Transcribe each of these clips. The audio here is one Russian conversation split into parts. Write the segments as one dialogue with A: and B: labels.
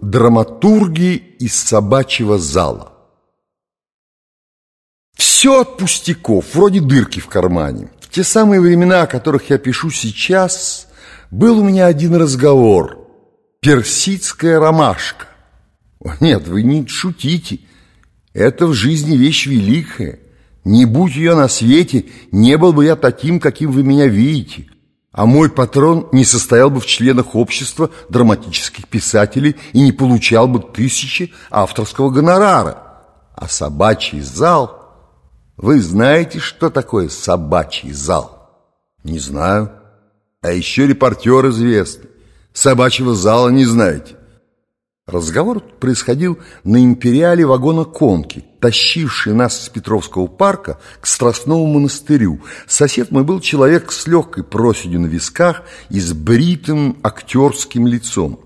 A: Драматурги из собачьего зала. Все от пустяков, вроде дырки в кармане. В те самые времена, о которых я пишу сейчас, был у меня один разговор. Персидская ромашка. Нет, вы не шутите. Это в жизни вещь великая. Не будь ее на свете, не был бы я таким, каким вы меня видите. А мой патрон не состоял бы в членах общества драматических писателей и не получал бы тысячи авторского гонорара. А собачий зал... Вы знаете, что такое собачий зал? Не знаю. А еще репортер известный. Собачьего зала не знаете. Разговор происходил на империале вагона конки, тащивший нас из Петровского парка к Страстному монастырю. Сосед мой был человек с легкой проседью на висках и с бритым актерским лицом.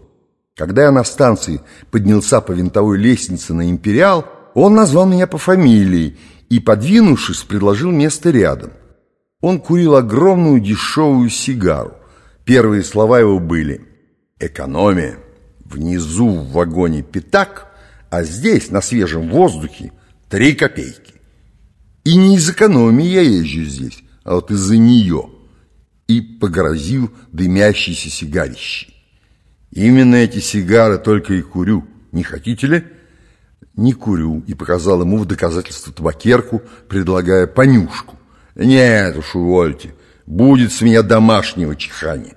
A: Когда я на станции поднялся по винтовой лестнице на империал, он назвал меня по фамилии и, подвинувшись, предложил место рядом. Он курил огромную дешевую сигару. Первые слова его были «экономия». Внизу в вагоне пятак, а здесь, на свежем воздухе, три копейки. И не из экономии я езжу здесь, а вот из-за нее. И погрозил дымящейся сигарищей. Именно эти сигары только и курю. Не хотите ли? Не курю. И показал ему в доказательство табакерку, предлагая понюшку. Нет уж, увольте. Будет с меня домашнего чихания.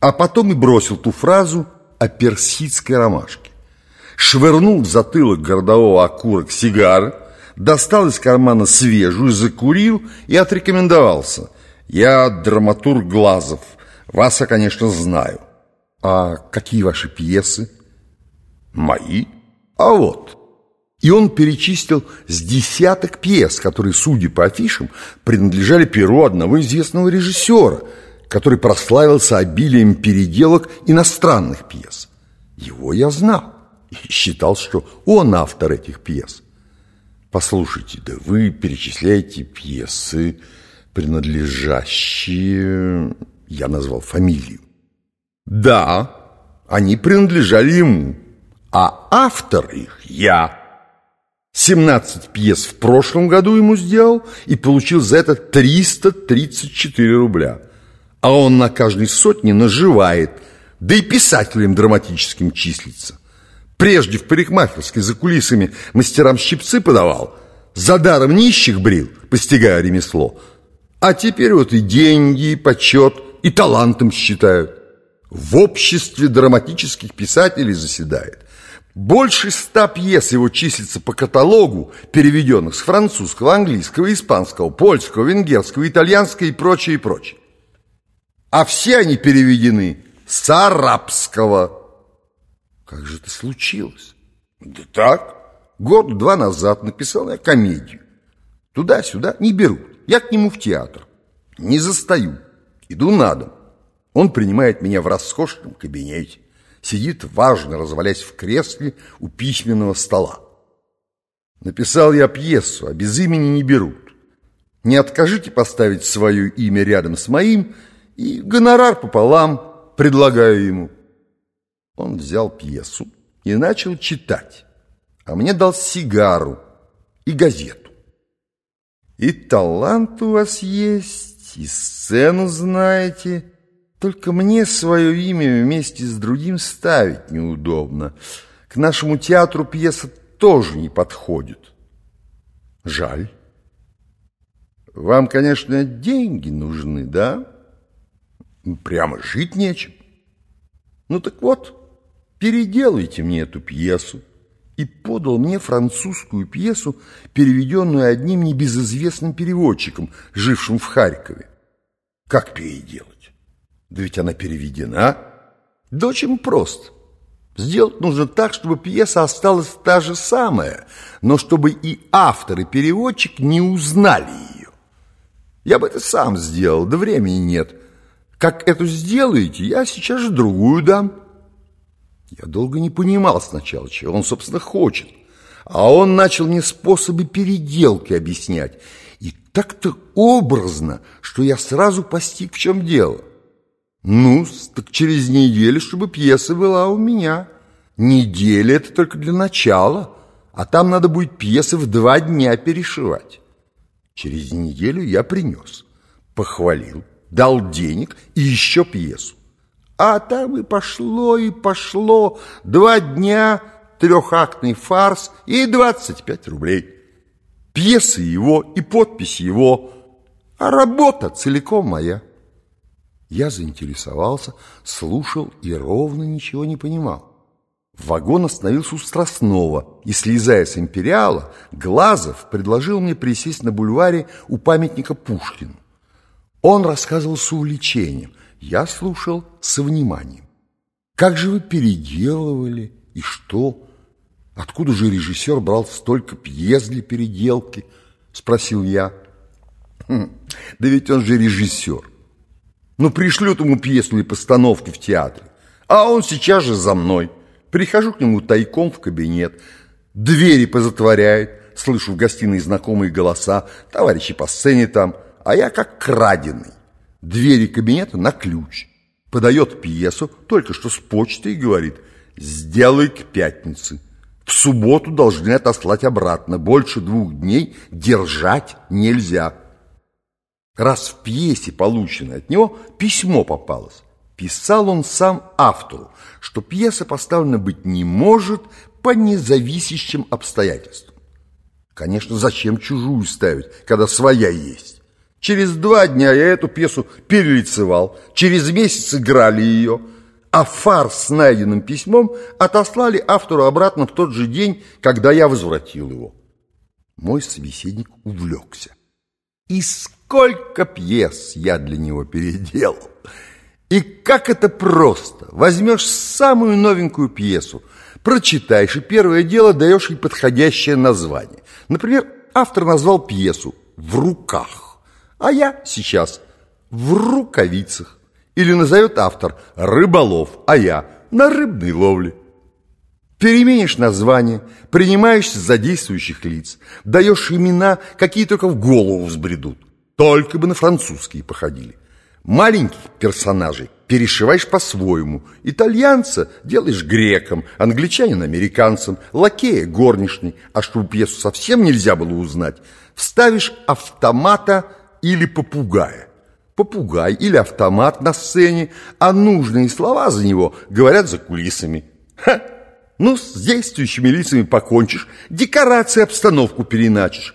A: А потом и бросил ту фразу – о персидской ромашке. Швырнул в затылок городового окурок сигары, достал из кармана свежую, закурил и отрекомендовался. «Я драматург Глазов. Вас я, конечно, знаю». «А какие ваши пьесы?» «Мои? А вот». И он перечислил с десяток пьес, которые, судя по афишам, принадлежали перу одного известного режиссера – который прославился обилием переделок иностранных пьес. Его я знал и считал, что он автор этих пьес. Послушайте, да вы перечисляете пьесы, принадлежащие... Я назвал фамилию. Да, они принадлежали ему, а автор их я. 17 пьес в прошлом году ему сделал и получил за это 334 рубля а он на каждой сотне наживает, да и писателем драматическим числится. Прежде в парикмахерской за кулисами мастерам щипцы подавал, за даром нищих брил, постигая ремесло. А теперь вот и деньги, и почет, и талантом считают. В обществе драматических писателей заседает. Больше ста пьес его числится по каталогу, переведенных с французского, английского, испанского, польского, венгерского, итальянского и прочее, и прочее а все они переведены с арабского. Как же это случилось? Да так, год-два назад написал я комедию. Туда-сюда не берут. Я к нему в театр. Не застаю. Иду на дом. Он принимает меня в роскошном кабинете. Сидит важно, развалясь в кресле у письменного стола. Написал я пьесу, а без имени не берут. Не откажите поставить свое имя рядом с моим – и гонорар пополам предлагаю ему. Он взял пьесу и начал читать, а мне дал сигару и газету. И талант у вас есть, и сцену знаете, только мне свое имя вместе с другим ставить неудобно. К нашему театру пьеса тоже не подходит. Жаль. Вам, конечно, деньги нужны, да? Прямо жить нечем. Ну так вот, переделайте мне эту пьесу. И подал мне французскую пьесу, переведенную одним небезызвестным переводчиком, жившим в Харькове. Как переделать? Да ведь она переведена. Да очень просто. Сделать нужно так, чтобы пьеса осталась та же самая, но чтобы и автор, и переводчик не узнали ее. Я бы это сам сделал, да времени нет. Как это сделаете, я сейчас же другую дам. Я долго не понимал сначала, чего он, собственно, хочет. А он начал мне способы переделки объяснять. И так-то образно, что я сразу постиг, в чем дело. Ну, так через неделю, чтобы пьеса была у меня. Неделя — это только для начала, а там надо будет пьесы в два дня перешивать. Через неделю я принес, похвалил, дал денег и еще пьесу. А там и пошло, и пошло. Два дня, трехактный фарс и 25 рублей. Пьесы его и подпись его, а работа целиком моя. Я заинтересовался, слушал и ровно ничего не понимал. Вагон остановился у Страстного, и, слезая с «Империала», Глазов предложил мне присесть на бульваре у памятника Пушкину. Он рассказывал с увлечением, я слушал со вниманием. Как же вы переделывали и что? Откуда же режиссер брал столько пьес для переделки? Спросил я. Хм, да ведь он же режиссер. Ну, пришлют ему пьесу или постановки в театре, а он сейчас же за мной. Прихожу к нему тайком в кабинет, двери позатворяет, слышу в гостиной знакомые голоса, товарищи по сцене там, а я как краденый двери кабинета на ключ, подает пьесу, только что с почты и говорит «Сделай к пятнице». В субботу должны отослать обратно. Больше двух дней держать нельзя. Раз в пьесе, полученной от него, письмо попалось. Писал он сам автору, что пьеса поставлена быть не может по независящим обстоятельствам. Конечно, зачем чужую ставить, когда своя есть? Через два дня я эту пьесу перелицевал, через месяц играли ее, а фарс с найденным письмом отослали автору обратно в тот же день, когда я возвратил его. Мой собеседник увлекся. И сколько пьес я для него переделал! И как это просто! Возьмешь самую новенькую пьесу, прочитаешь, и первое дело даешь ей подходящее название. Например, автор назвал пьесу «В руках» а я сейчас в рукавицах. Или назовет автор «рыболов», а я на рыбной ловле. Переменишь название, принимаешься за действующих лиц, даешь имена, какие только в голову взбредут. Только бы на французские походили. Маленьких персонажей перешиваешь по-своему. Итальянца делаешь греком, англичанин американцем, лакея горничной. А чтобы пьесу совсем нельзя было узнать, вставишь автомата или попугая. Попугай или автомат на сцене, а нужные слова за него говорят за кулисами. Ха! Ну, с действующими лицами покончишь, декорации, обстановку переначишь.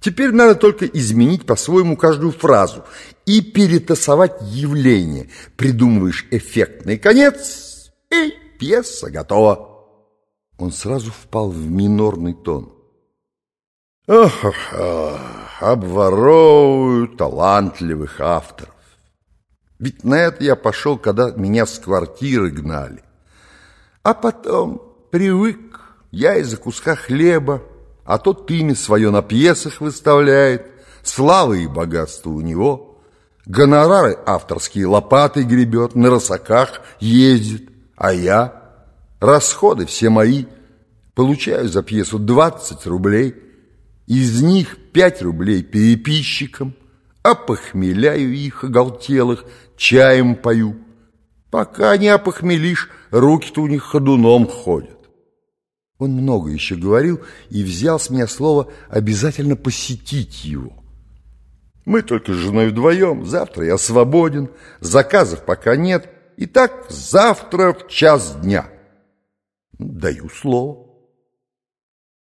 A: Теперь надо только изменить по-своему каждую фразу и перетасовать явление. Придумываешь эффектный конец, и пьеса готова. Он сразу впал в минорный тон. Ох, ох, ох обворовывают талантливых авторов. Ведь на это я пошел, когда меня с квартиры гнали. А потом привык я из-за куска хлеба, а тот имя свое на пьесах выставляет, славы и богатство у него, гонорары авторские лопатой гребет, на росаках ездит, а я, расходы все мои, получаю за пьесу 20 рублей – из них пять рублей переписчикам, а похмеляю их оголтелых, чаем пою. Пока не опохмелишь, руки-то у них ходуном ходят. Он много еще говорил и взял с меня слово обязательно посетить его. Мы только с женой вдвоем, завтра я свободен, заказов пока нет. Итак, завтра в час дня. Даю слово.